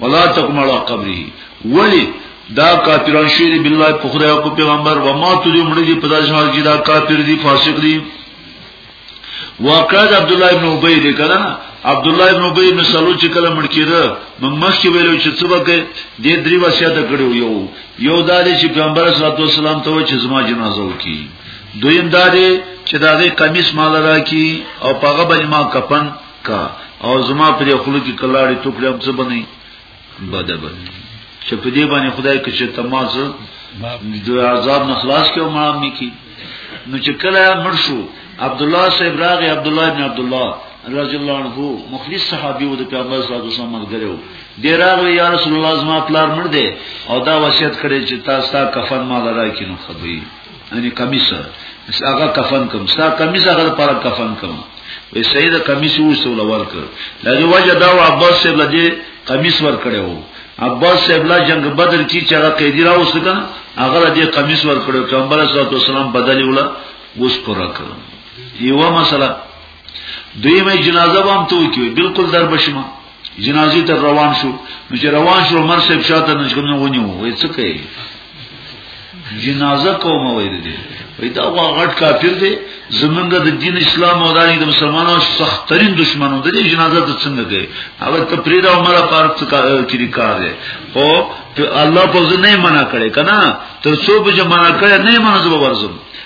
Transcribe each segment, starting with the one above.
ولا تقم على قبره ولی دا کافران شری بالله په خدای او پیغمبر و ما ته دې مړي دي په داسې حال کې دا کافر دي فاسق دي واقعا عبد الله ابن ابي دې کړه عبد الله ابن ابي ابن سلول چې کله مړ کېده نو مخکې ویلو چې څه وکړي دې درې وصیت کړو یو یو دا دې چې پیغمبر صلی الله علیه وسلم ته چې زما جنازه وکړي دویم دا دی چې دا غي قمیص مال راکی او پاغه باندې ما کفن کا او زما پر خلو کې کلاړې ټوکړې هم څه بنې بده بنې چې په دې باندې خدای کې چې تماز د عذاب نه خلاص کې او ما می کی نو چې کله مړ شو عبد الله صاحب راغی عبد الله بن عبد الله رضی الله عنه مخلص صحابي و د پیغمبر صلی الله علیه وسلم مرګره دی راغلی یا رسول الله زما پلار مړ دی او دا وصیت کړی چې تاسو تا کفن مال راکینو خدای یعنی کمیس هغه کفن کوم ستا کمیس هغه پر کفن کوم وې سید کمیس وسول ور کړ لږه وجه دا و عباس صاحب لږه کمیس ور کړو عباس صاحب لا جنگ بدر کی چې هغه قیدی را وسکا هغه دې کمیس ور کړو پیغمبر صلی الله علیه وسلم بدلی ولا وس پر کړ یو مسله دوی مې جنازه وام ته وکي بالکل در بشم جنازي ته روان شو نو چې روان شو مر صاحب شاته نشګنه ونیو وای څه کوي جنازه کوم وای دي وای دا غټ کافر دی زمونږ د دین اسلام او د مسلمانانو سخت ترين دشمنو د جنازه ته څنګه کوي هغه ته پریدا عمر پارک کې کار دی او الله په ځنه منع کړي کنه تر څو به منع کړي نه منځ به ورزم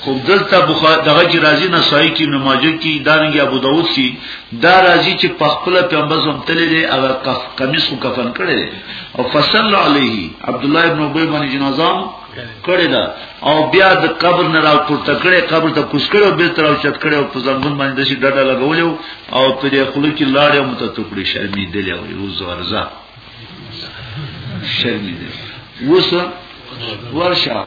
خو دلته بخاری دغه کی راضی نسائی کی نماجه کی دارنګ ابو داود کی دا راضی چې په خپل پیغمبر زم تللی دی هغه کف قمیص کو کفن کړي او فصل علیه عبد الله ابن ابي باندې جنازه کړي دا او بیا د قبر نه را پورته کړي قبر ته کوس کړي او به تر او چت کړي او په زنګون باندې شي ډډه لګول او په دې خلک کې لاړې مت ته کړي شرمې دی له یو زورزا شرمې دی وسه ورشه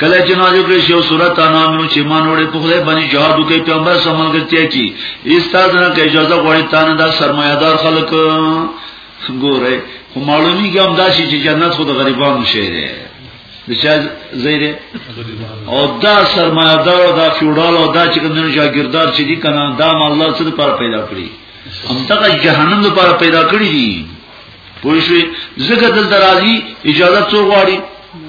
کله چې نازل کړی شو سورۃ انعام نو چې مان وړي په خدای باندې جهاد وکي پیغمبر سملګرتیا کی استاد نه کې اجازه غوړي تانه دا سرمایدار خلک ګوره خو معلومی ګم دا شي چې جنت خود غریبانو شي دی د چا زیره او دا سرمایدار او دا فیوډال او دا چې کوم شاګردار چې دي کنه دا الله سره پر پیدا کړی هم دا جهنم لپاره پیدا کړی دي پوه شئ ځکه دلته راځي اجازه څو غواړي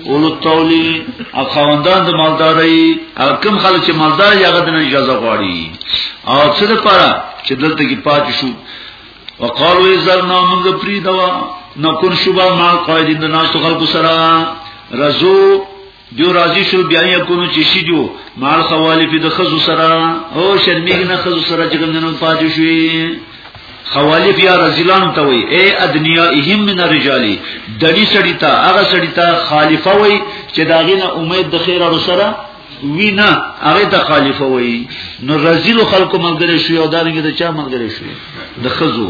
اولو تولید او خواندان د مالداري او کم خلک چې مالدار یې هغه د اجازه غواړي او څه لپاره چې دلته کې پاتې شو وقالو ایزرنا موږ پری دوا نکون شوبا ما قائدین د ناس خلکو سره رزو جو راضی شو بیا یې کونو چې شي جو مال خوالی په د خزو سره او شرمېږي نه خزو سره چې کوم نه پاتې شوی خوالی بیا رزلان ته وي اے ادنیا اهم من الرجال دلی سړی ته هغه سړی ته خالفه وي چې داغه نه امید د خیر او سره وینا هغه ته خالفه وي نو رزل خلکو ملګری شو او دانګه د چا ملګری شو د خزو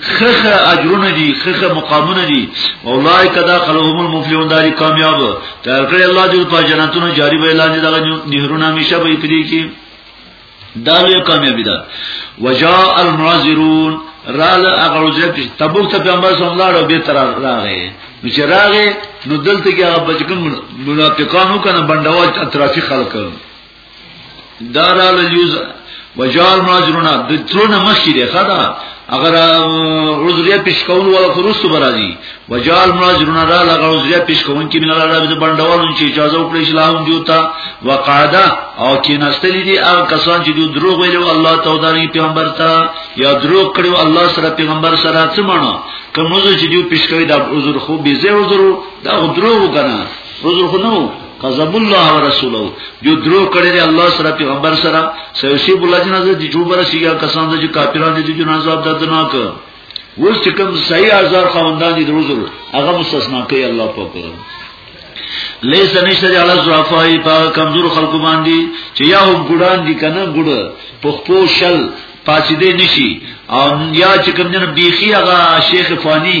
خخه اجرونه دي خخه مقامونه دي اولای کدا خلهم المفلحون داری کامیاب تر کړه الله دې په جنتونو جاری به اعلان دي دغه نهرونه همیشه به پدې کې دا لوی کامیابی ده وجاء المعذرون رال هغه ورځ چې تبوک ته پیغمبر صلی الله علیه و به تر راغی نو چې راغی نو دلته کې هغه بچکم منافقانو کنه بندوال ترافیک خلک دارا لجوز وجال ماجرنا د ترونه مخی دی خدا اگر عذریه پیش کول ولا فرستو برازي وجال ماجرنا را لغه عذریه پیش کول کی من الله د بندوال چې اجازه وکړي اسلام جوتا وقاعده او کې نستلی دي هغه کسان چې دوی دروغ ویلو الله تعالی پیغمبر ته یا دروغ کړو الله سره پیغمبر سره څه مانو کوم چې دوی پیش کوي دا عذر خو به زه عذر دا دروغ کنه عذر خو نه قذب الله ورسوله جو درو کړی دی الله سره پیغمبر سره سیسی بولا جنازه دی جو بر سیګه کسان د کافرانو دی جنازه عذاب دردناک وس چې کوم صحیح ازار خوندان دي دروزل هغه مستثنا کوي الله پاک لیس نشته دی علا زرافای پا کمزور خلقو باندی چه یا هم گڑان دی کنه گڑ پخپو شل پاسیده نشی او یا چه کم جنب بیخی اغا شیخ فانی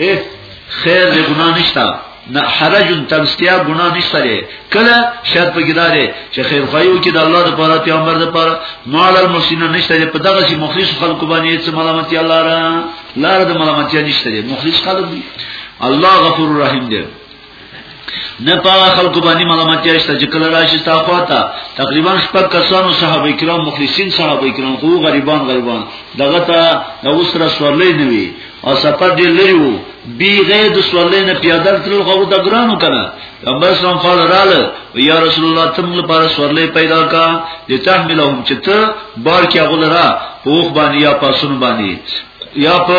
اے خیر دې ګناه نشته نه حرج تمسکیا ګناه نشته لري کله شرط په ګدارې چې خیر خایو کې د الله لپاره پیغمبر لپاره مال المسلم نشته لري په دغه چې مخلص خلکو باندې هیڅ ملامتي الله را لار د ملامتي نشته لري مخلص خلک دي الله غفور رحیم دی نه پاغه خلکو باندې ملامت یاشته چې کله راشي تاسو ته تقریبا شپږ کسانو صحابه کرام مخلصین صحابه کرام خو غریبان غریبان دغه ته د اوسره سورلې نه وی او سفر دې لري وو بی غیر د سورلې نه پیادل تر خو د ګرانو کنه پیغمبر سلام فال رااله یا رسول الله تم لپاره سورلې پیدا کا د تحملهم چې ته بار کې غلرا پوخ باندې یا پاسون باندې یا په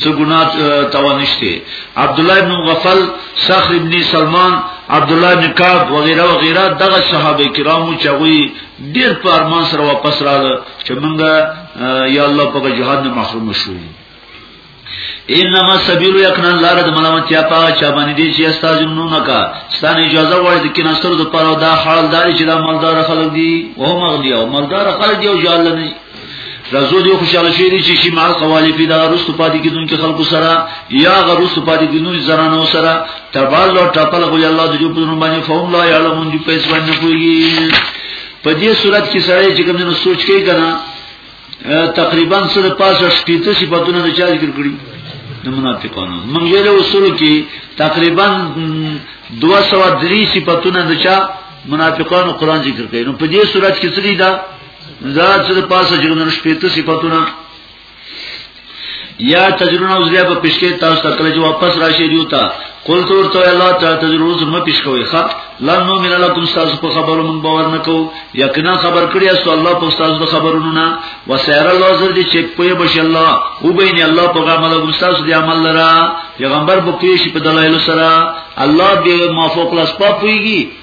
څه ګناه توانشته عبد الله بن غفل صخر ابن سلمان عبد الله بن کعب وغیرہ وغیرہ دغه صحابه کرامو چې وی ډیر په ارمان سره واپس رااله چې مونږه یا الله په جهاد نه محروم شو انما سبیل یقنا لار د ملامت یا پا چا باندې دي چې استاد نو نکا ستانه اجازه وړي د کیناستر د پاره دا حال داري چې دا مالدار خلک دي او مغلی او مالدار خلک دي او جهل نه رازو دی خوشاله شي دي چې ما قوالی پیدا رسو پاتې کیدون کې خلکو سره یا غرسو پاتې کیدون زنانو سره تبال او ټپل غوی الله د جو په نوم باندې فهم لا یعلمون جو پیس باندې کوي په دې صورت کې سره چې کوم نو سوچ کوي کنه تقریبا سره پاسه شپږ صفاتونه د چا ذکر کړی د منافقانو منګه له اصول کې تقریبا 203 صفاتونه د چا منافقانو قران ذکر کوي نو په دې صورت کې سړي دا دا چې د پاسه جنن شپېته صفاتونه یا تجرونه وزلیا په پښکې تاسو ته کله چې واپس راشي دیو ته قل تور ته الله تعالی تجرونه زما پیش کوي ښا لن نو من لکم تاسو په خبرو مون باور نکو یقینا خبر کړی است الله په تاسو د خبرونو نه وسیر الله زر دي چک پوي بش الله او بین الله په عمل کوم تاسو دی عمل لرا پیغمبر په پیش په دلایل سره الله به موافق لاس پاپويږي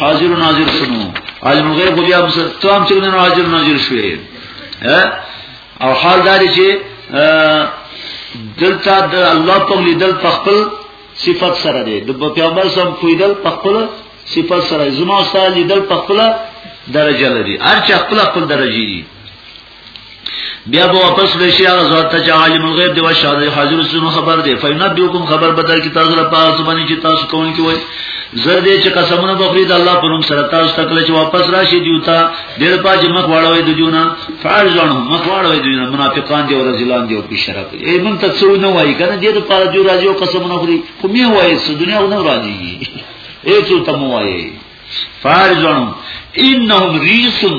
حاضر و ناظر شنو عالم الغیب خو بیا مثلا ته هم چې نه حاضر و ناظر شوې او حال دا دی چې دلته د الله په لیدل په خپل صفت سره دی د پیغمبر سم کویدل په خپل صفت سره زما استاد لیدل په خپل درجه لري هر چا خپل خپل درجه دي بیا به واپس رشي هغه ذات ته چې عالم الغیب دی او شاهد حاضر سونو خبر دی فینبیوکم خبر بدل کی تاسو لپاره څه باندې چې تاسو کوون کی وای زر دې چې قسمونه بخری د الله په نوم سره تاسو تکل چې واپس راشي دیوتا ډېر پاج مخ واړوي د جونا فرض ځانو مخ واړوي د جونا منافقان دی او رجلان دی او په شرف ای مون ته څو نه وای کنه دې د پاره جو راځي او قسمونه خوري خو می وای څه دنیا ونه راځي ای څو تم وای فرض ځانو انهم ریسن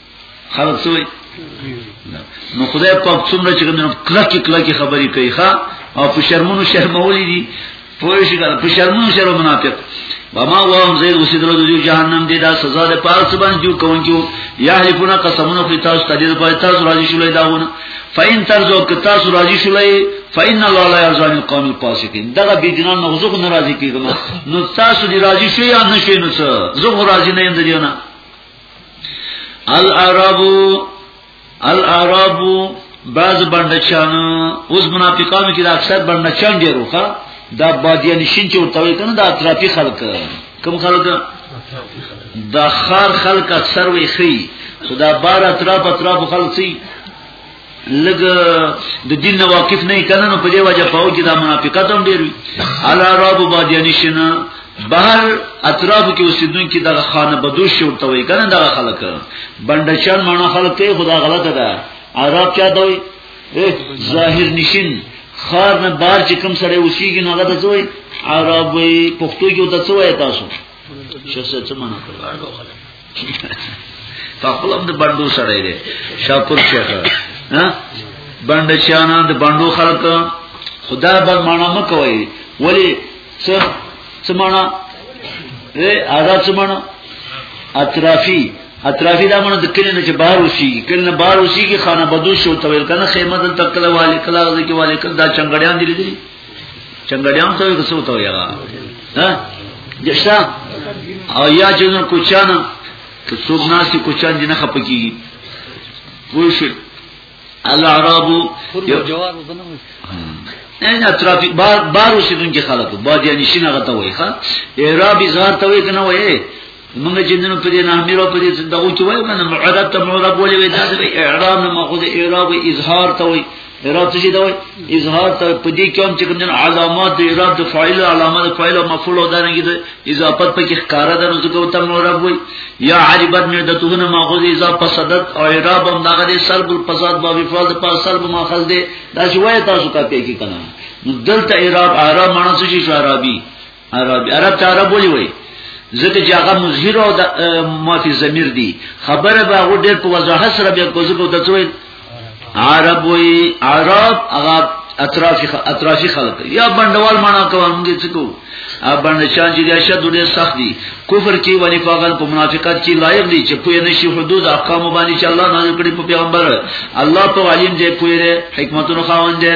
خلک سوی نو خدای پاک څومره چې کوم کلکی کلکی خبرې کوي ښا او په شرمونو شرمولې دي پوه شي کله په شرمونو شرم منافق وما وهم زید وسیدلو د جهنم دی دا سزا ده پاس باندې جو کوونکو یحلفون قسمونه په تاسو تدیر په تاسو راځي شولې داونه فین ترزو که تاسو راځي شولې فین الله لا یرضى عن القوم الفاسقین دا به جنان مغزوق ناراضی کیږي نو تاسو دی راځي شوی یا نه شوی نو زه راضی نه یم دیونه العربو العربو بعض بندچان اوس منافقانو کې د اکثر بندچان ډیر وخه دا بادیان شین چې ورته وي کنه دا اطرافي خلک کوم خلک دا خار خلک اکثر وي خي خدا بار اطراف اطراف خلک سي لګ د دین نه واقف نه کنه نو په دې وجه پاو کې دا منافقت هم ډیر وی الا رب بادیانی شنه بهر اطراف کې اوسیدونکو دغه خانه بدوش شورته وی کنه دغه خلک بندشان معنی خلک ته خدا غلطه ده عرب چا دوی ظاهر نشین خار نه بار چې کم سره اوسیږي نو هغه د څوی عرب وی پښتو کې د څوی تاسو شخصیت څه معنی کوي خپل هم د باندو سره دی شاپور شیخ ها باندې چانه د باندو خلک خدا به معنا مکوي ولی څه څه معنا اے آزاد څه معنا اطرافی اطرافی دا معنی د کلی نه چې بهر وسی کلی نه بهر وسی کی خانه بدوش او تویل کنه خیمه دل تکله والی کلا ځکه والی کلا دا چنګړیان دي دي چنګړیان ته یو څه وته یا ها دښتا او یا چې نو کوچانا که څوک ناسي کوچان دي نه خپکی وای شي الله عربو یو جواب وبنه نه ترافیک بار بار اوسیدونکو خلکو بادیانی شینه غته وای ښا اعرابي زار ته وای کنه وای موږ چې نن په دې نامې را په دې دغه چې وایو کنه معرب ته معرب ولې وې دا دې اعراب نه ماخذ اعراب اظهار ته وایي اعراب څه دی وایي اظهار ته په دې کې هم چې کوم علامات د اعراب د فاعل علامات د فاعل او مفعول او دانګي د اضافت په کې ښکارا ده نو ځکه ته معرب وایي یا عربت نه د توهنه ماخذ اضافه صدد او اعراب هم دغه دې سلب الفساد باب فاز په سلب ماخذ دې دا چې وایي تاسو کا پې کې کنه نو دلته اعراب اعراب معنی څه شي عربي عرب عرب ته عرب ولي وي ځکه چې هغه مظهر او مافي ضمیر دي خبره به هغه ډېر په وضاحت سره بیا کوزه کو ته وي عرب وي عرب هغه اطرافي اطرافي خلک یا بندوال معنا کوي موږ څه کوو ا باندې شان چې د شد ډېر سخت دي کفر کې ونی فقط په منافقت کې لایق دي چې پوه نشي حدود احکام باندې چې الله نازل کړی په پیغمبر الله په عالم دې پوهه حکمتونو خاوند دی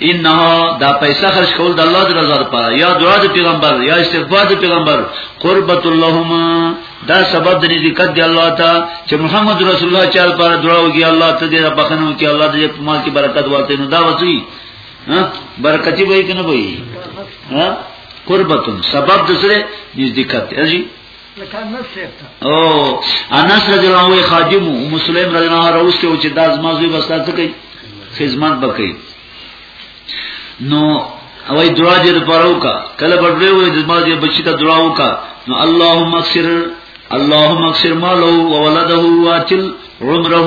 انها دا پیسې خرج کول د الله د رضا لپاره یا دعا د پیغمبر یا استغفار د پیغمبر قربت اللهما دا سبب د نزدېکت دی الله ته چې محمد رسول الله چا لپاره دعا وکي الله ته دې بخنه وکي الله دې په مال کې برکت ورته نو دا وځي ها برکتي وای کنه وای ها قربتون سبب د سره نزدېکت دی او انس رضی الله عنه خادم ام سلیم رضی الله عنها راوسته او چې دا زما زوی بستا څه کوي خدمت وکړي نو او ای دعا دې لپاره وکا کله بډړې وې د ما دې بچی ته دعا وکا نو اللهم اکثر اللهم اکثر مالو وولده واتل عمره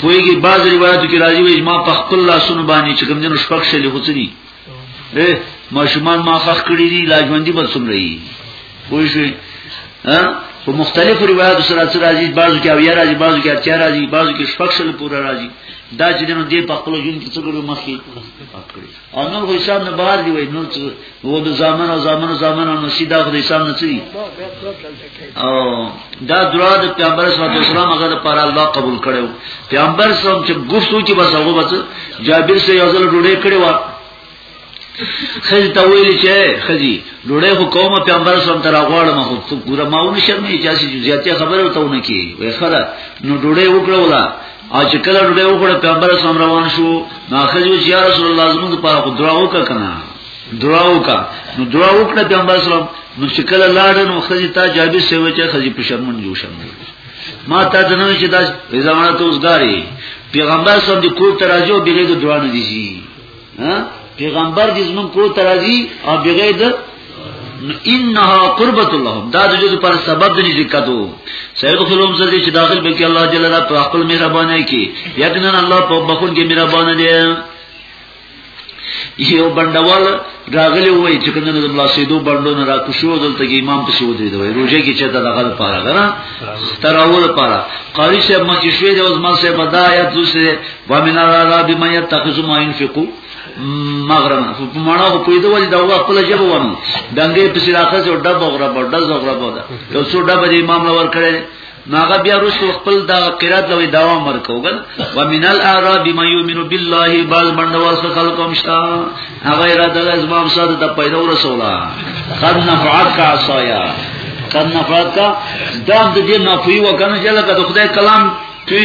کویږي بعض روایتو کې راځي وي ما په خپل لاسونو باندې چې کوم جن شپږ شلې غوڅري اے ماشومان ما خخ کړی دي لاجوندي بل سم رہی کوی شي ها په مختلفو روایتو سره سره راځي بعضو کې اویا راځي بعضو کې اتیا راځي بعضو کې شپږ شل پورا راځي دا چې دنو دې په خپل ژوند کې څه ګرو مخکې او نور خو حساب نه بهر دی وای نور و د زامن او زامن او زامن او نسی دا خو د حساب نه چي او دا درا د پیغمبر صلی الله علیه وسلم هغه لپاره الله قبول کړو پیغمبر صلی الله علیه وسلم چې ګفتو کې بس هغه بس جابر سره یو ځل ډوډۍ کړې و خځه ته ویل چې خځي ډوړې خو کومه پیغمبر سم تر غواړم خو ته ګوره ماونه شرمې چې چې زیاتې خبره وتاونه کی وای خره نو ډوړې وکړه ولا او چې کله ډوډۍ وخوړه پیغمبر اسلام روان شو نو خځو چې یا رسول الله زموږ په اړه دعا وکړه کنه دعا وکړه نو دعا وکړه پیغمبر اسلام نو چې کله لاړ نو خځې تا جابر سیو چې خځې په شرمن جوړ شم ما تا دنه چې دا زمانه ته اوسګاری پیغمبر اسلام د کور ته راځو بیره د دعا نه دیږي پیغمبر دې زمون کو ترازی او بغیر د انها قربت الله دا د دې پر سبب د نزدېکاتو سید خلوم زر دې چې داخل به کې الله جل الله په خپل مهرباني کې یقینا الله په بخون کې مهربان دی یو بندوال راغلی وای چې کنه د بلاسیدو بندونه را کوشو دلته کې امام پسې ودرې دی روزه کې چې دا غل پاره غره تراول پاره قاری صاحب مکه شوې د عثمان صاحب دایات دوسه ومن العرب ما يتخذ ما ينفق مغرم په معنا خو په دې وجه دا وخت په لږه وونه دنګې په سراخه سو ډب غره په ډز غره په دا یو څو ډب دې امام لور کړي ناغه بیا رسو خپل دا قرات لوي دوام ورکوګل ومن الاعراب ما يؤمن بالله بعض بندوال څخه خلقوم شتا هغه را د اسباب سره د پیدا ورسولا قد نفعت کا عصایا قد نفعت کا دا د دې نفعي وکنه چې لکه د خدای کلام ټوی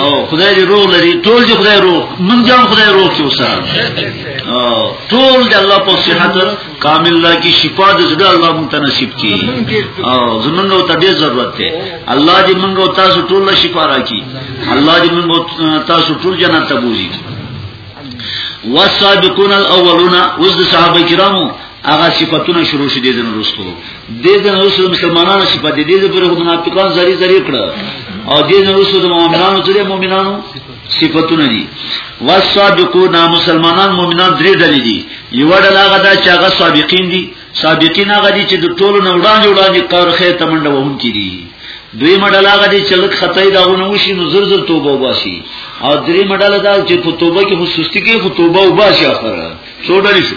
او خدای دې روغ لري ټول دې خدای روغ من جان خدای روغ کې وسره او ټول دې الله په صحت کامل لا کې شفا دې زړه الله مونږ ته نصیب کړي او زمونږ ته دې ضرورت ده الله دې مونږ تاسو ټول له شفا راکړي الله دې مونږ تاسو ټول جنت ته بوزي والسابقون الاولون وز صحابه کرامو هغه صفاتونه شروع شې دي د نورستو د دې نورستو مسلمانانو صفات دي د پر منافقان زری زری کړه او د دې نورستو د مؤمنانو سره مؤمنانو صفاتونه دي والصادقون مسلمانان مؤمنان درې ډلې دي یو ډله هغه ده چې هغه سابقین دي سابقین هغه دي چې د ټولو نه وړاندې وړاندې کار خې تمنډه وهونکي دي دوی مډاله غدي چې لک خطای داونه وشي نو زر زر توبه وباسي او درې مډاله دا چې په توبه کې خصوصي کې په توبه وباسي اخره څو ډلې شو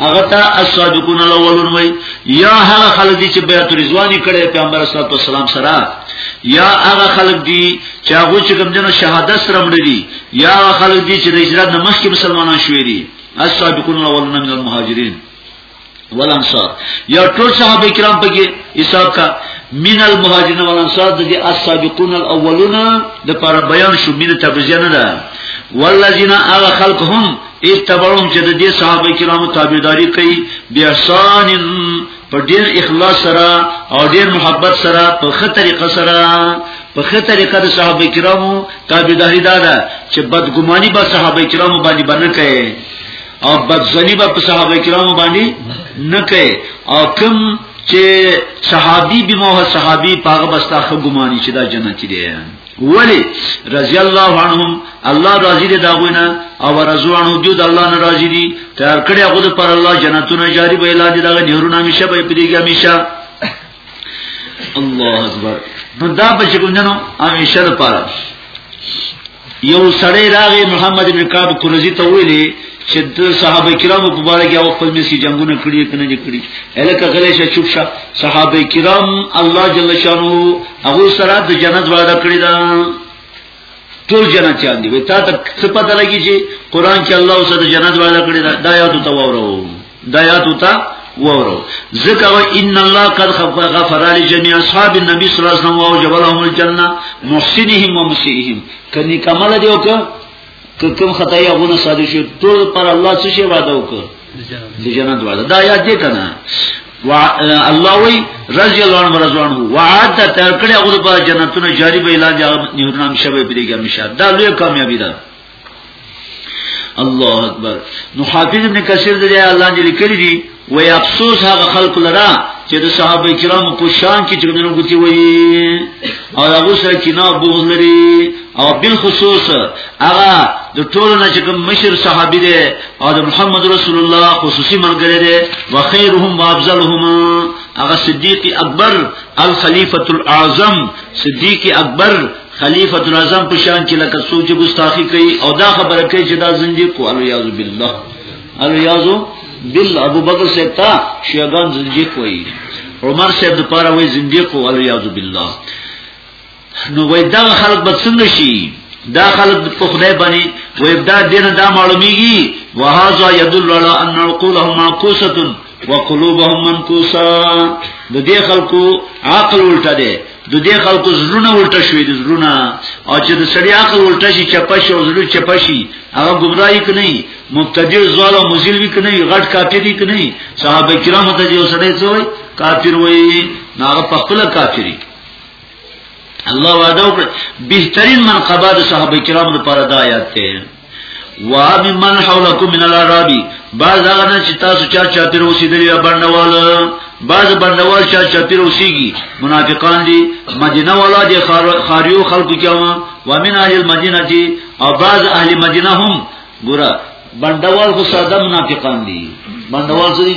هغه ته الصادقون الاولون وای یا هغه خلک دي چې بیعت رضوانی کړي پیغمبر صلی الله علیه وسلم سره یا هغه خلک دي چې هغه چې کوم جن شهادت سره مړي یا هغه خلک دي چې د هجرت نه مخکې مسلمانان شوي دي الصادقون الاولون من المهاجرین والانصار یا ټول صحابه کرام پکې حساب کا من المهاجرین والانصار د السابقون الاولون د پر بیان شو مين تبرزه نه ده والذین اغه خلقهم اتبعهم چې د دې صحابه کرامو تابعداري کوي بیا احسان په ډیر اخلاص سره او ډیر محبت سره په خه طریقه سره په خه طریقه د صحابه کرامو تابعداري دا ده چې بدګماني به صحابه کرامو باندې باندې کوي او بدزنی به صحابه کرامو باندې نه کوي او کم چې صحابي به مو صحابي پاغه بستا خو ګماني چې دا جنتی دی ولی رضی الله عنهم الله راضی دی داغوینا او رضو عنه دیو د الله نه راضی دی تیار کړی هغه د پر الله جنتونه جاری به اعلان دی دغه نهرونه همیشه به پدیږي همیشه الله اکبر نو دا په شګونجنو همیشه لپاره یو سړی راغی محمد بن کعب قرزی ته ویلی چې د صحابه کرامو په اړه کې او خپل مسی جنگونه کړی کنه دي کړی الکه غلې شه چوب شه صحابه کرام الله جل شانو هغه سره د جنت وعده کړی دا ټول جنت چا دی تا ته څه پته لګی چې قران کې الله اوس د جنت وعده کړی دا دا یاد ته وورو دا یاد ته وورو ذکر ان الله قد غفر لجميع اصحاب النبي صلی الله علیه وسلم واوجب لهم الجنه محسنهم ومسيئهم کني کمل دی او که که کوم خدای غونه ساده شي ټول پر الله څه شي وعده وکړ د جنت وعده دا یاد دې کنه الله وی رضی الله عنه رضوان هو وعد تر کړه هغه په جنتونو جاری به اعلان یا نورنام شوه په دې کې همیشه دا لوی کامیابی ده الله اکبر نو حافظ ابن کثیر دې الله دې لیکلی دی وای افسوس هغه خلق لرا چې د صحابه کرامو په شان کې چرګنو ګوتی وای او هغه سره چې نه بغض لري او بل خصوص هغه د ټولو نه چې کوم مشر صحابي دی او د محمد رسول الله خصوصي ملګری دی وخيرهم وافضلهم هغه صدیق اکبر الخلیفۃ الاعظم صدیق اکبر خلیفۃ الاعظم په شان کې لکه سوچ ګستاخی کوي او دا خبره کوي چې دا زنديق کو الیاذ بالله الیازو بل ابو بکر صاحب تا شیعگان زندیق وی عمر صاحب د پاره وی زندیق او الیازو بالله نو وای دا خلق به څنګه شي دا خلق په خدای باندې وای دا دین دا معلومیږي وهذا يدل على ان عقولهم معكوسه وقلوبهم منکوسا د دې خلکو عقل الټه دی د دې خلکو زړونه الټه شوی دي زړونه او چې د سړي عقل الټه شي چپش او زړه چپشي هغه گمراهي کني مبتدی زوال او مزل وی کني غټ کافر دي کني صحابه کرام ته یو سړی څوی کافر وای نه هغه په خپل کافری الله وعده وکړه بهترین منقبه د صحابه کرام لپاره دا آیات ته وابي من حولکم من العرب باز هغه نه چې تاسو چا چا پیر اوسېدلی یا بندوال باز بندوال چا چا پیر اوسېږي منافقان دي مدینه والا دي خاریو خلکو کې ومن اهل المدینه دي او باز اهل مدینه هم ګوره بندوال خو ساده منافقان دي بندوال څه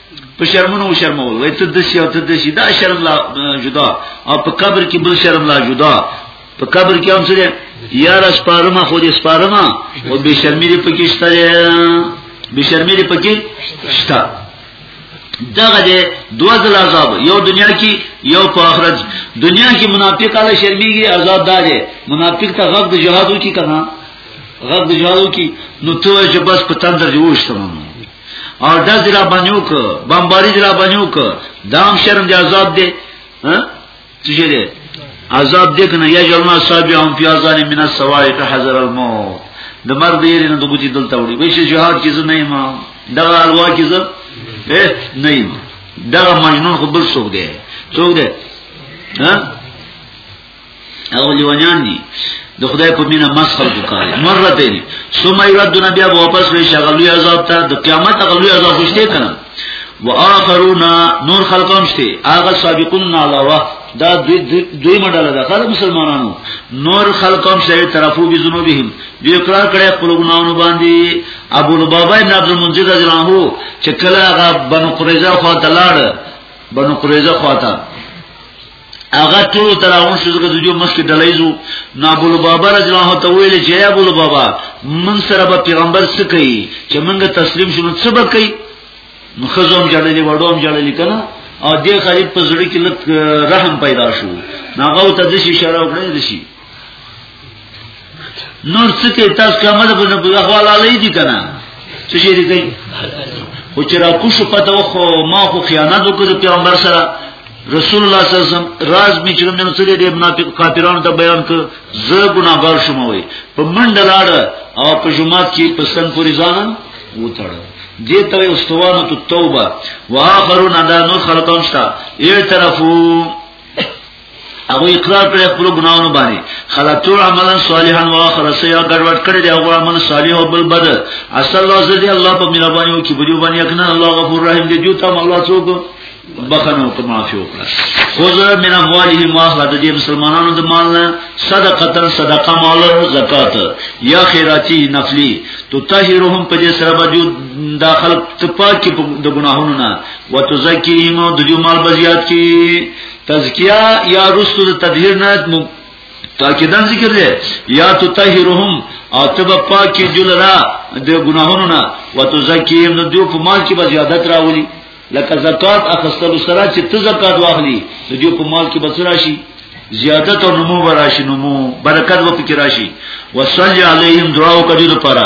په شرمونو او شرمول وای ته د سی او ته د سی دا شرم لا جدا او په قبر کې بل شرم لا جدا په قبر کې هم سره یار اسپارما خو دې اسپارما او به شرمې دې پکې شته به شرمې دې پکې شته دغه دې دوه ځل عذاب یو دنیا کې یو په آخرت دنیا کې منافق علی شرمېږي عذاب دار دی منافق ته غږ د جهادو کې کنا غږ د جهادو کې نو ته چې بس په تندر جوړ شته او دز را باندې وک بمباری را باندې وک دام شرم دی عذاب دی ها څه شي دی عذاب دی کنه یا جلنا صاحب هم پیازان من السوائق حذر الموت د مرد یې نه دغوتی دلته وړي وای شي جهاد کې زه نه ما دغه الوا کې زه نه ما دغه مجنون خو بل څوک دی څوک دی ها هغه لیونیان دي د خدای په مینه مس خلکو کار مره دی ثم يرد نبي واپس وی شغلوی عذاب ته د قیامت غلوی عذاب خوشته کنه واخرون نور خلقم شته هغه سابقون علاوه دا دوی دوی مډاله ده خلک مسلمانانو نور خلقم شته طرفو بي ذنوبهم دوی اقرار کړي خپل ګناونو باندې ابو لبابا ابن عبد المنذر رضی الله عنه چې کله هغه بنو قریظه خوا تلاړ بنو قریظه خوا ته هغه ټول تراون شو زګه دوی مخکې دلایزو نو ابو لبابا رضی الله عنه ته ویل چې یا ابو لبابا من سره به پیغمبر څه کوي چې منګه تسلیم شونه څه به کوي نو خزوم جړلې وډوم جړلې کنه او دې خرید په زړه کې لږ رحم پیدا شو ناغه ته د شي شراب کړې د شي نور څه کې تاسو کومه ده په بوزا خو الله لې دي کنه څه شي دي کوي خو چې را کو شو پته خو ما خو خیانت وکړ پیغمبر سره رسول الله صلی الله علیه وسلم راز می چې موږ سره دې منافق کافرانو ته بیان ک زه ګناګار شوم وي په منډه لاړ او په جمعات کې په سن پوری ځان وټړ دې ته استوانه تو توبه واخرون ادا نو خلقان شتا یې طرفو هغه اقرار کړی خپل ګناونو باندې خلاتو عملا صالحا و اخر سیا ګډوډ کړی دی هغه عمل صالح او بل بد اصل الله زدی الله په مهرباني او کې بده باندې کنه الله غفور رحیم دی جو تم الله څوک بخنو کو معافي وکړه خذ من اموالهم واخذ د مسلمانانو د مال نه صدقه صدقه مال زکات یا خیراتی نفلی تو طاهرهم په دې سره بجو داخل تپاکی د ګناهونو نه وتزکیهم د دې مال بزیات کی تزکیه یا رسو د تدهیر نه تاکیدن ذکر دی یا تطهرهم او تب پاکی جل را د گناهونو نه وتزکیم نو دیو په مال کې به زیادت راولي لکه زکات اخستلو سره چې ته زکات واخلي نو دیو په مال کې به سره شي زیادت او نمو براشي نمو برکت به پکې راشي وصلی علیهم دعا وکړي لپاره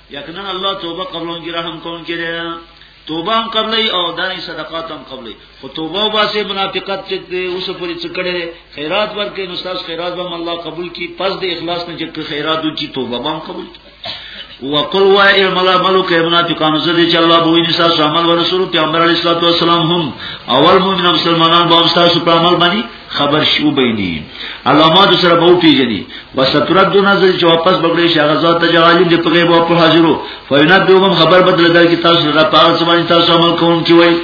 یقینا الله توبه قبلونکی رحم کونکی دی توبه هم قبلې او دای صدقات هم قبلې خو توبه وباسه منافقت چې اوس پوری څه کړي خیرات ورکې نو تاسو خیرات به الله قبول کی پس د اخلاص نه چې خیرات وکي توبه به هم قبول کی وقل و اعمل عملو که منافقان زده چې الله بوې نسا عمل ورسول پیغمبر علیه الصلاه والسلام هم اول مومن مسلمانان به تاسو په عمل باندې خبر شو بینی علامات سره به پیژني وسترد نظر چې واپس بغړې شغه ذات ته جغالین د پغې بو په حاضرو فینات دوم خبر بدل در کی تاسو را پاره سمانی تاسو عمل کوون کی وای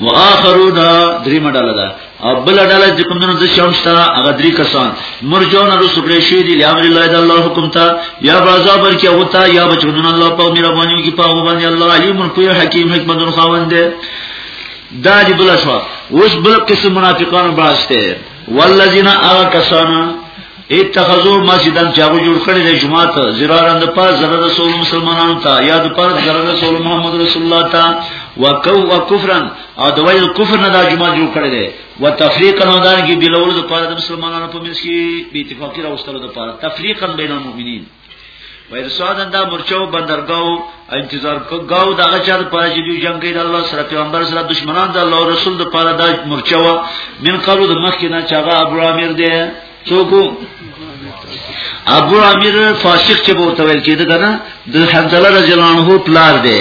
واخرون دریم ډاله ده او بل ډاله چې کوم نن د شام شته هغه درې کسان مرجون له سپری شي دي امر الله د الله حکم ته یا بازا بر کې وتا یا بچون الله په مهرباني کې په باندې الله علیم په حکیم حکمت خواوند دا دی بل شو اوس بل قسم منافقان باسته والذین اکسانا اتخذوا مسجدن چاغو جوړ کړی د جمعه ته زرارند په زړه رسول مسلمانانو ته یاد پر زړه رسول محمد رسول الله ته وکو وکفرن او د ویل کفر نه د جمعه جوړ کړی دی وتفریقا نو دان کې بلول د پر د مسلمانانو په منځ کې به اتفاقی راوستلو د پر تفریقا بین المؤمنین وای رسوادن دا مرچو بندرګاو انتظار کو گاو دا غچا د پاره چې دوی جنگ کوي د الله سره پیغمبر سره دشمنان د الله رسول د پاره دا مرچو من قبل د مخکې نه چې هغه ابو عامر دی څوک ابو عامر فاسق چې بوته ویل کېده کنه د حنزله رضی الله عنه پلار دی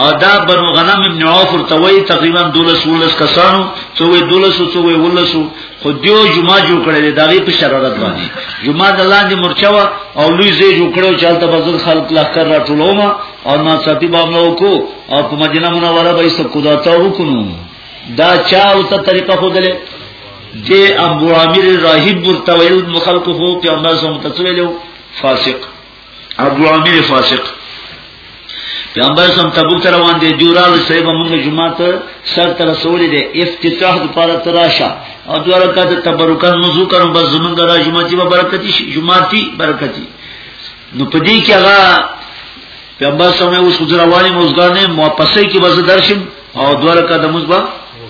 او دا بنو غنم ابن عوف ورته وی تقریبا 12 کسانو څو 12 څو 12 خو دیو جمعه جوړ کړی دی دغه په شرارت باندې جمعه د لاندې مرچوا او لوی زی جوړ کړو چې تل بازار خلک لا کر را ټولوم او نا ساتي باندې وکړو او په مدینه منوره به یې سکو دا تا وکړو دا چا او ته طریقه خو دلې چې ابو عامر راهب ورته ویل مخالفه پیغمبر صلی الله علیه وسلم فاسق ابو عامر فاسق پیغمبر سم تبوک تر روان دي جورال صاحب موږ جمعه ته سر تر رسول دي افتتاح د پاره تراشه او دوه رکعات تبرکان موضوع کړو بس زمونږ را جمعه تی برکتی شي جمعه تی برکتی نو پدې کې هغه پیغمبر سم اوس ګذروالي موزګانې مو پسې کې بز درشم او دوه رکعات موږ با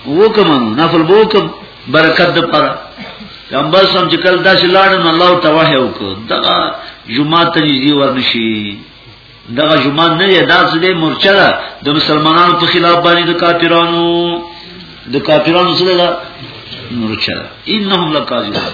وکم نفل وکم برکت د پر پیغمبر سم چې کله داسې لاړ نو الله تواه وکړ دا جمعه ته نږدې ورنشي دا جمعه نه یې داسې د مرچه ده د مسلمانانو په خلاف باندې د کافرانو د کافرانو سره ده مرچه انهم لکاذبون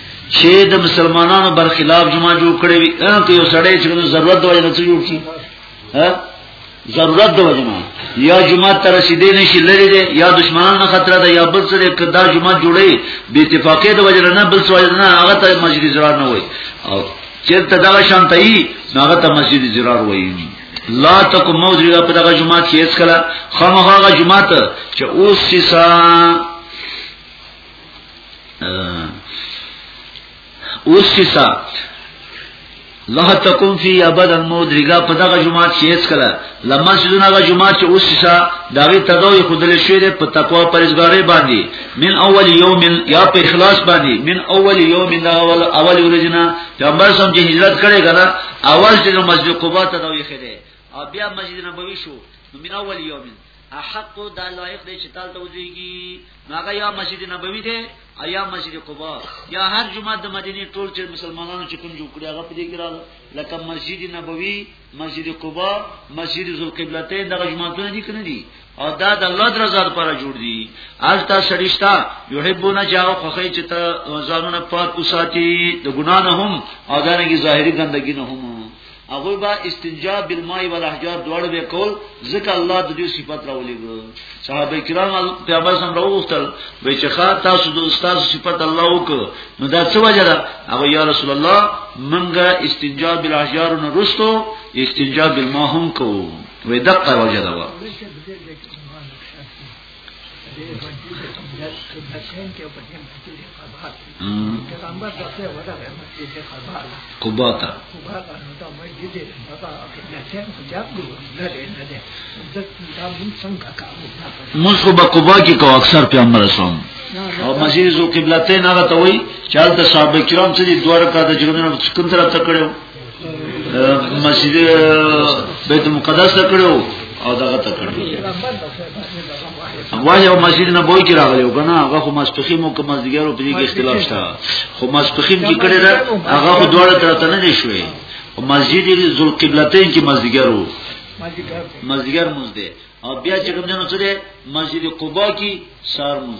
چې د مسلمانانو برخلاف جماعت جوړ کړی وي ته یو سړی چې ضرورت دی وجه نه جوړ شي ها ضرورت دی وجه نه یا جماعت تر رسیدې نشي لري دی یا دشمنان نه خطر ده یا بل څه کدا جماعت جوړي به اتفاقې د وجه نه بل څه وجه نه هغه ته مسجد زرار نه وای او چې ته دا شان ته یې هغه ته مسجد زرار وای لا تکو موضوع دا په دغه جماعت کې اس کله خامخا جماعت چې اوس سیسا اوس سیسا لا تکم فی ابدا مودریګه په دغه جمعات کې هیڅ کله لمن سيزونه هغه جمعات چې اوس شا دغه تداوی خودل شوی دی په تقوا پرېزګارې باندې من اول یوم یا په اخلاص باندې من اول یوم دا اول اول ورځنا پیغمبر سم چې هجرت کړي کنه اول چې مسجد قباء تداوی خېده او بیا مسجد نبوي شو من اول یوم احق دا لایق دی چې تاسو ته وځيږي نو هغه یا مسجد نبوي دی او یا مسجد قباء یا هر جمعه د مدینه ټول چې مسلمانانو چې کوم جوړ کړی هغه په دې کې راغله لکه مسجد نبوي مسجد قباء مسجد ذوالقبلتین دغه جمعهونه دي کنه دي او دا د الله درزاد پر جوړ دي التا شریشتا یحبون جاو خوخی چې ته ځانونه پاک وساتي د ګنا نه هم او دانګي ظاهري ګندګي نه هم هغوی به استنجا بالماء والاحجار دواړو به کول ځکه الله د دې صفت راولېګو صحابه کرام پیغمبر سم راوغتل به چې خا تاسو د استاد صفت الله وک نو دا څه وجه ده هغه یا رسول الله منګه استنجا بالاحجار نه رستو استنجا بالماء هم کوو وې دقه وجه ده قباتا من خو به قبا کې کو اکثر پیغمبر اسلام او مسجد زو قبلتین هغه ته وای چې د صحابه کرام څخه دوه رکعات جوړونه څنګه تر تکړه مسجد بیت مقدس ته کړو او دغه ته کړو وای او مسجد نه بوې کې راغلی او کنه هغه خو مستخیم او کوم دیګرو په دې کې اختلاف شته خو مستخیم کې کړی دا هغه خو دواړه تر ته نه دی شوی او مسجد ذوالقبلتین کې مسجدګرو مسجدګر مونږ دی او بیا چې کوم جنو سره مسجد قباء کې سار مونږ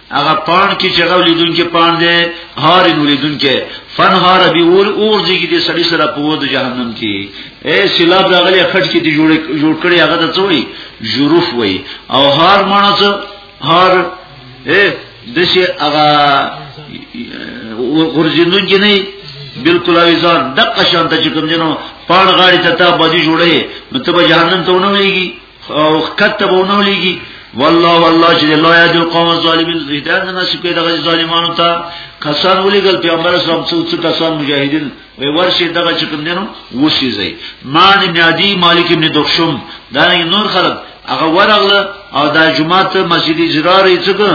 هغه پان کې چې هغه لیدونکو پان دی هار نو لیدونکو فن هار به ور اور دي کې سړی سره په ود جهنم کې اے سیلاب راغلی خټ کې دی جوړ جوړ کړي هغه د څوړي جروف وای او هار مانس هار اے دشه هغه ورځینون کې نه بالکل اویزان دقه شانته چې کوم جنو پان غاړي ته تا باندې جوړي نو ته به جهنم ته ونه ویږي او کته بونه لګي والله والله چې الله یاد القوم الظالمین هدایت نه شي کوي دغه ظالمانو ته کسان ولېګل پیغمبر اسلام څو څو کسان مجاهدین وی ورشي دغه چې کوم دینو وسی زی مان ابن عدی مالک ابن دخشم دا نور خلک هغه ورغله او دا جمعه ته مسجد اجرار یې څنګه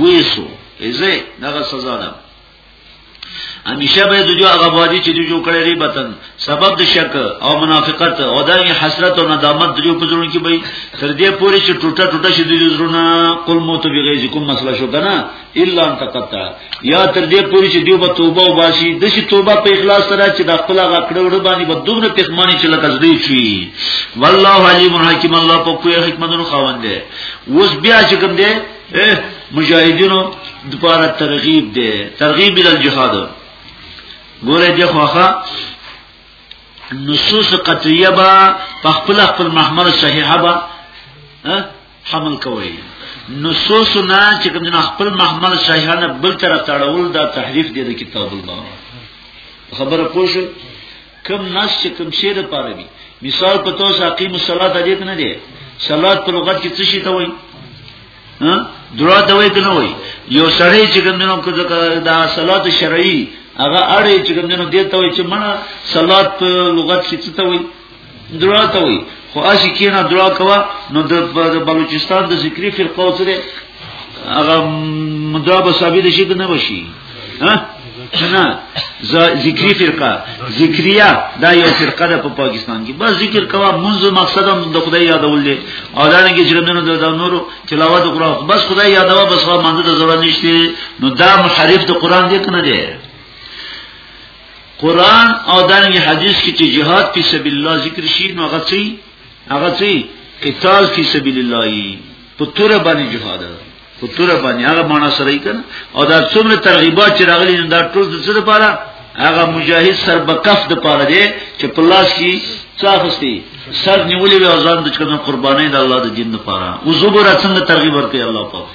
وېسو ایزه دغه سزا ده همیشه به د جو هغه وادي چې جو کړی ری بتن سبب د شک او منافقت او د حسرت او ندامت د جو په ځړون کې به تر دې پورې چې ټوټه ټوټه شي د جو زرونه قل موت بغیظ کوم مسله شو کنه الا ان تقطع یا تر دې پورې چې دیو به توبه او باشي د شي توبه په اخلاص سره چې د خپل هغه کړه وړ باندې به دومره پښمانی چې لکه زړی شي والله علیم حکیم الله په کوی حکمتونو خاوند دی اوس بیا چې کوم دی مجاهدینو د پاره ترغیب دی ترغیب ال جهاد ګوره د خوخه نصوص قطعیه با خپل خپل محمل صحیحه با حمل کوي نصوص نه چې کوم نه خپل محمل صحیحه نه بل تر تړول دا تحریف دی د کتاب الله خبره پوښ کم ناس چې کم شی د پاره وي مثال په توګه اقیم الصلاه د دې نه دی صلات په لغت کې څه شي ته وایي ها درا ته وایي کنه وایي یو سړی چې کوم دینو کو دا صلات شرعي هغه اړې چې کوم دینو دې ته وایي چې مړه صلات په لغت کې څه ته وایي درا ته وایي خو اسی کینا درا کوا نو د بلوچستان د ذکری فرقو سره هغه مدعا به ثابت شي که نه بشي ها نه ذکری فرقه ذکریه دا یو فرقه ده په پاکستان کې بس ذکر کوا منځ مقصد هم د خدای یادول دي او دا نه کې چې نن د نورو تلاوت قرآن بس خدای یادوا بس هغه منځ د ضرورت نشته نو دا محرف د قرآن دی کنه دی قرآن او دا نه حدیث کې چې jihad په سبیل الله ذکر شي نو هغه څه هغه څه قتال فی سبیل الله په تور باندې جهاد ده په تور باندې هغه معنا سره یې کنه او دا څومره ترغیبات چې راغلي دا ټول د څه لپاره هغه مجاهد سر بکف د پاره دی چې په لاس کې څاخستي سر نیولې وي ځان د چکنه قرباني د الله د دین لپاره او زبر څنګه ترغیب ورکړي الله پاک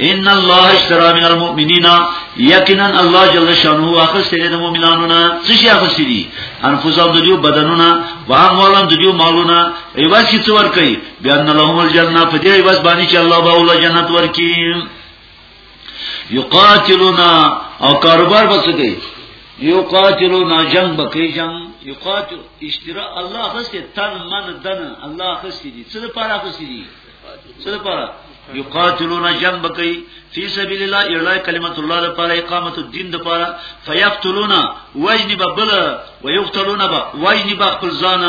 ان الله اشترى من المؤمنين یقینا الله جل شانه اخسته د مؤمنانو نه څه شي اخسته دي انفسهم د دیو بدنونه واموالم د دیو مالونه ایواز کی څور کوي بیان لهم الجنه په دې بس باندې چې الله به ول جنت ورکي یقاتلونا او کاروبار بس کوي یقاتلونا جنگ بکې جنگ یقاتل اشتراء الله خسته تن من دن الله خسته دي څه لپاره خسته دي څه لپاره یقاتلون جنب کوي فی سبیل الله اعلی کلمت الله لپاره اقامت الدین لپاره فیقتلون وجنب بل ويقتلون با وجنب خپل ځان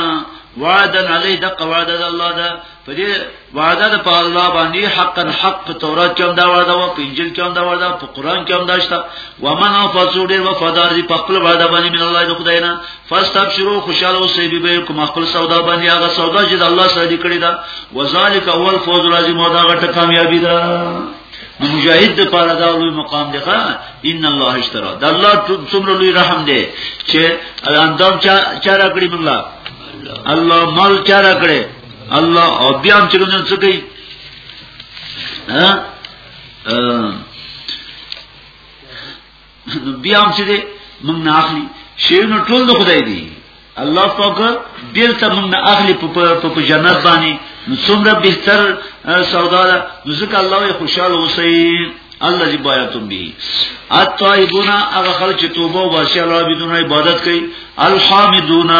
وعدن علی د قواعد الله ده په دې وعده ده په الله باندې حقا حق په تورات کې هم دا وعده او په انجیل کې هم دا وعده په قران کې هم دا شته و من فسوډ و فدار دی په خپل وعده باندې من الله د خدای نه فاستبشروا خوشاله اوسئ به به کوم خپل سودا باندې هغه سودا چې د الله سره دې کړی دا وذالک اول فوز راځي مو دا غټه کامیابی ده د مجاهد لپاره دا لوی مقام دی ښا ان الله اشترا د الله څومره لوی رحم دی چې اندام چا چا راکړي موږ الله مال چا راکړي الله او بیا هم چې نن څه کوي ها نو بیا هم چې دې موږ نه اخلي شی نو ټول د خدای دی الله پاک ډیر ته موږ نه اخلي په په جنت باندې نو څومره بهتر سودا ده نو ځکه الله یې خوشاله اوسئ الله جی بایتم بی الطائبون هغه خلک چې توبه او باسي الله بدون عبادت کوي الحامدون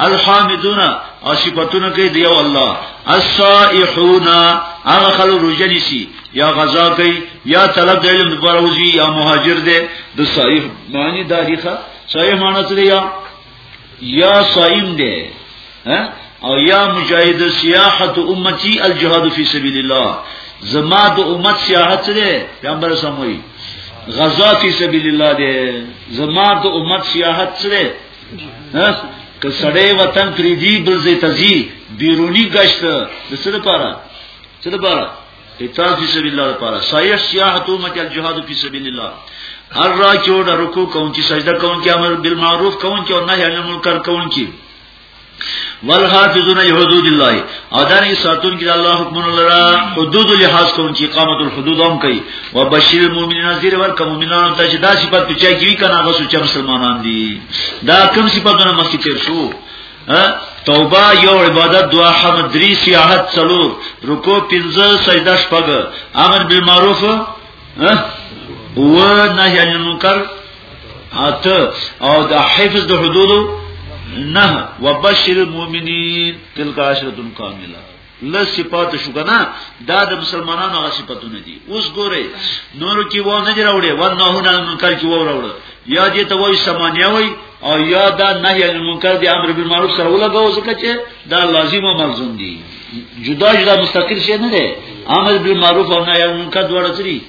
الحامدون او صفاتونه کوي دی الله الصائحون هغه خلک روزنی سي یا غزا کوي یا طلب د علم لپاره وځي یا مهاجر دی د صحیح معنی دا دی ښا صحیح معنی څه دی یا یا صائم دی او یا مجاهد سیاحت امتی الجهاد فی سبیل الله زما د امت سیاحت دی پیغمبر سموي غزا فی سبیل الله دی زما د امت سیاحت دی ها که سړی وطن پریدي بل زی تزي بیرونی گشت د څه لپاره څه لپاره قتال فی سبیل الله لپاره سایه سیاحتو مکه الجهاد فی سبیل الله هر را چور رکو کون کی سجده کون کی امر بالمعروف کون کی اور نهی عن المنکر کون کی والحافظون لحدود الله او دا نه ساتون کې الله حکم لرا حدود لحاظ کوم چې اقامت الحدود هم کوي وبشر المؤمنین نذیر ورک مؤمنانو ته چې دا صفات پچا کیږي کنه هغه سوچ مسلمانان دي دا کوم صفاتونه مخکې تیر شو توبه یو عبادت دوا حمد دری سیاحت څلور رکو پنځه سجده شپږ امر بالمعروف و نهی عن المنکر اته او د حفظ د حدود نه وبشر المؤمنین تلک عشرة کامله لس صفات شو کنه دا د مسلمانانو هغه صفاتونه دي اوس ګوره نور کې و نه دی راوړي و نه هونه منکر کې و راوړ یا دې ته وای سمانیا وای او یا دا نه یې منکر دی امر بالمعروف سره ولګو ځکه چې دا لازم او ملزم دي جدا جدا مستقل شي نه دی امر بالمعروف او نه یې منکر دواړه سری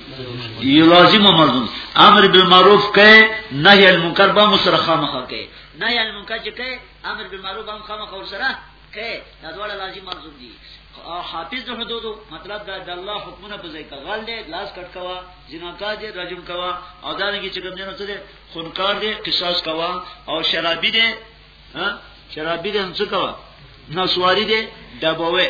یو لازم او ملزم امر بالمعروف کې نه یې منکر به مسرخه مخه کې نه یې منکر چې کې امر بالمعروف هم خامخ ور سره کې دا ډول لازم منظور دي او حافظ حدود مطلب دا د الله حکمونه په ځای کول دي لاس کټ کوا جناکار دي رجم کوا او دا نه چې کوم نه څه دي خونکار دي قصاص کوا او شرابي دي ها شرابي دي څه کوا نو سواری دي دبوي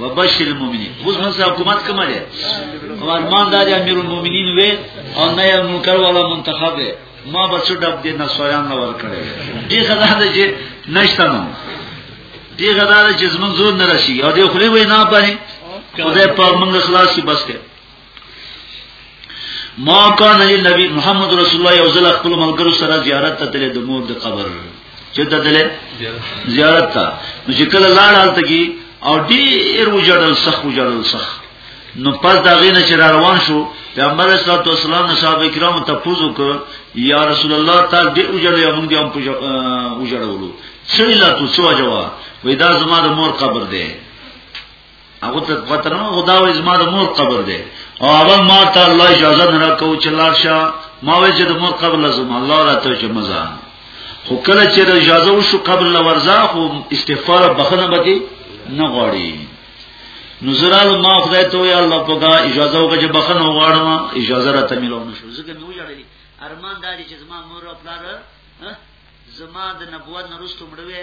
وبشر المؤمنین اوس موږ حکومت کومه ده او ارمان دا دی امیر المؤمنین وې او نه یو منکر ولا منتخب دی ما بچو ډب دې نسویان نه ور کړې دې خدای دې چې نشته نو دې خدای دې چې زمون زور نه راشي او دې خلی وې نه باندې خدای په موږ خلاصي بس کې ما کان علی نبی محمد رسول الله یو ځل خپل ملګرو سره زیارت ته تللی د مور د قبر چې ته تللی زیارت ته نو چې کله لاړ حالت کې او ډیر وجړل سخ وجړل سخ نو پس دا غینه چې را روان شو پیغمبر صلی الله علیه وسلم صحابه کرامو ته پوزو ک یا رسول الله تعالی دې وجړل یا موږ هم وجړولو څه لا تو څه جواب وې دا زما د مور قبر دی هغه ته پته نه خدا وې زما د مور قبر دی او هغه ما ته الله اجازه نه راکو چې لار شه ما وې چې د مور قبر لازم الله راته چې مزه خو کله چې اجازه وشو قبر لورزا خو استغفار بخنه بکی نه غواړي نو زرال ما خدای ته یا الله پاکه اجازه وکړه چې بخنه وغواړم اجازه راته ملو نشو ځکه مې وژړلې ارمان داري چې زما مور او پلار زما د نبوت نرستو مړوي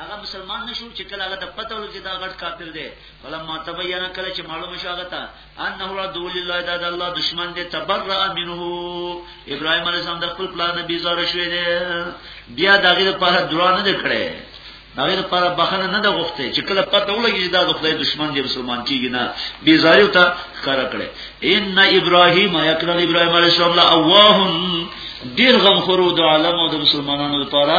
هغه مسلمان نشو چې کله هغه د پته ول چې دا غټ کافر دی فلما تبین کله چې معلومه شو هغه ته انه عدو لله دا د الله دشمن دی تبرأ منه ابراهیم علیه السلام د خپل پلان نه بیزاره شوی دی بیا دغه لپاره دعا نه کړې دغه لپاره بخنه نه ده غوښته چې کله پته ولګي چې دا د خدای دشمن دی مسلمان کیږي نه بیزاری ته کار کړي ان ابراهیم یکرم ابراهیم علیه السلام لا اواه ډیر غم خورو د عالم او د مسلمانانو لپاره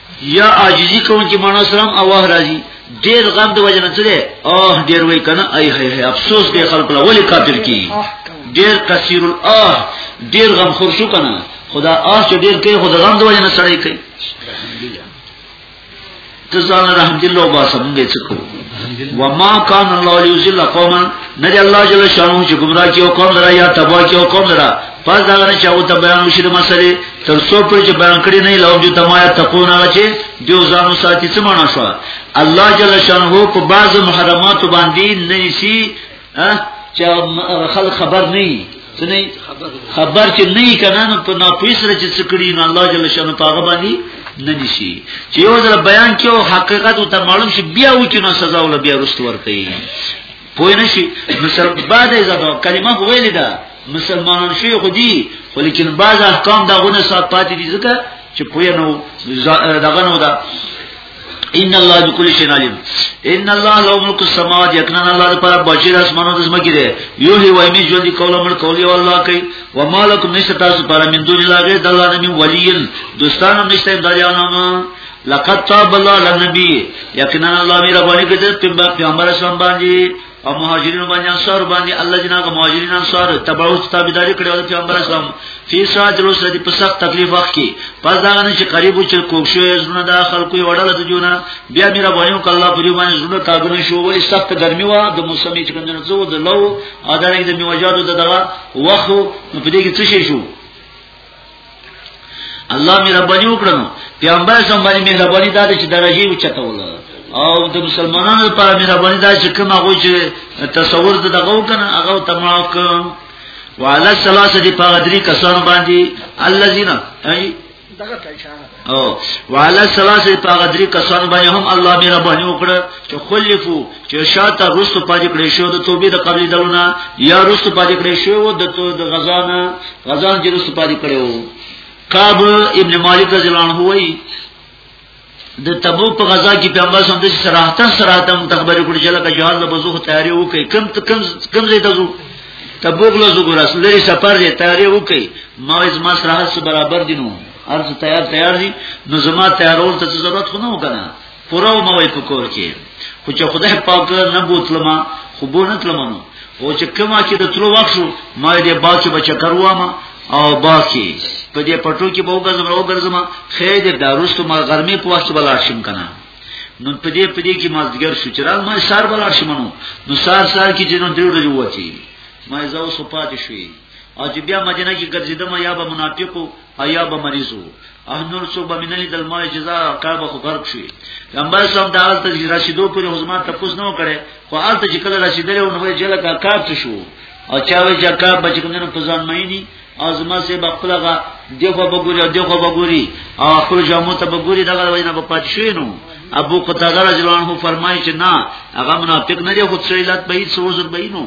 یا عاجزی کوم چې مانا سلام اوه راځي ډیر غم د وجنه چره اوه ډیر وای کنه ای هی هی افسوس دی خلق له ولی قاتل کی ډیر کثیر الاه ډیر غم خور شو کنه خدا آه چې ډیر کوي خدا غم د وجنه سړی کوي ته ځان رحم دې لو با سم دې څکو وما كان الله ليذل قوما نجي الله جل شانه چې گمراه کیو قوم درا یا تبا کیو قوم درا پس دا غره چاو ته بیان وشي د مسلې تر څو پر چې بیان کړی نه لوم جو تمایا تقون هغه چې دیو ځانو ساتي څه معنا شو الله جل شانه په بعض محرمات باندې نه شي چې خلک خبر نه سنې خبر چې نه کنا نو په ناپوهی سره چې سکړي نو الله جل شانو پاغه باندې نه نشي چې یو ځل بیان کیو حقیقت ته معلوم شي بیا و کې نو سزا ول بیا رست ورکړي پوه نشي مسلمان بعد از دا کلمه ویل ده مسلمانان شي خو دي خو لیکن بعض احکام دا غونه سات پاتې دي ځکه چې پوه نو دغه نو ده ان الله بكل شيء عليم ان الله له ملك السماوات يقنا الله پر بچی د اسمانو د زمګی دی یو هی وای می ژوند کول مړ کول یو الله کوي و مالکم نشتا تاسو پر من دون الله غیر د الله نه ولین دوستانو نشته امدادیانو لقد تاب الله على النبي یقینا الله میرا باندې کړه په پیغمبر اسلام باندې او مهاجرین باندې انصار باندې الله جنا کو مهاجرین انصار تبعو تابعداري کړو د پیغمبر اسلام فی ساعت روز د په سخت تکلیف وخت کې پس دا نه چې قریب چې کوښښ یې زونه د خلکو وړل د جونا بیا میرا باندې کله په باندې زونه تابعونه شو ولې سخت ګرمي وا د موسمي چې کنه زو د لو اذانې د میوجادو د دغه وخت په دې کې څه شي شو الله می ربانی وکړنو پیغمبر سم باندې می ربانی دا چې درجه یې چته ولا او د مسلمانانو لپاره می ربانی دا چې کوم هغه چې تصور د دغه وکنه هغه ته معاف کړ وعلى الثلاثه دی پاغدری کسان باندې الذين ای دغه ته اشاره او وعلى ثلاثه پاغدري کسان باندې هم الله مې رباني وکړ چې خلفو چې شاته رسو پاتې کړې شو د توبې د قبلې دلونه یا رسو پاتې کړې شو د تو د غزانه غزان چې رسو پاتې کړو کعب ابن مالک رضی الله عنه وایي د تبوک په غزا کې پیغمبر سم د صراحت صراحت هم تخبر کړی چې لکه جهاد له بزوخ تیاری وکي کم کم کم زې تاسو تبوک له زګور اصل لري سفر دې تیاری وکي ما از ما صراحت برابر دینو ارز تیار تیار دي نو زما تیارول ته ضرورت خو نه وکنه پوره مو وای په کور کې خو چې خدای پاک نه بوتلما خو بو نه تلمنو او چې کما چې د تلو وخت شو ما دې باغ کې بچا کروامه او باغ کې په دې پټو کې به وګرځم او وګرځم خیر دې داروستو ما ګرمي په وخت بل شم کنه نو په دې په دې کې ما دګر شو چې راز ما سار بل شمنو نو سار سار کې جنو درو ورځې وتی ما زاو سو پاتې شوې او چې بیا مدینه کې ګرځیدم یا به منافقو او یا به مریضو او نور څو به منلې د ما جزا عقاب خو فرق شي پیغمبر صاحب دا حالت چې راشدو پر حضمات تپوس نه وکړي خو حالت چې کله راشدل نو به جلک عقاب څه شو او چا وی چې عقاب بچ کوم په ځان مې نه ازما سه بخلغه دغه بګوري دغه بګوري او خپل جامو ته بګوري دغه وینا په پات شوی نو ابو قتاده رضی الله عنه فرمایي چې نه هغه منافق نه دی خو څه علت به هیڅ وزر به نو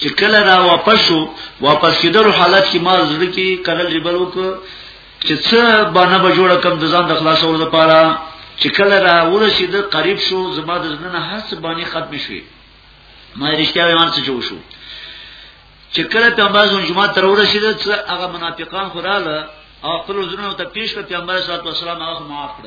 چې کله را واپس شو واپس کېدل حالت کې ما زړه کې کړل جبل وک چې څه باندې به جوړ کم د ځان د خلاصولو لپاره چې کله را ورسید قریب شو زما د زنه هر څه باندې ختم شوی ما رښتیا ویل څه جوړ شو چې کله پیغمبر زون جمعه تر ورسید چې هغه منافقان خوراله او خپل زړه ته پیش کړ پیغمبر صلی الله علیه وسلم هغه معاف کړ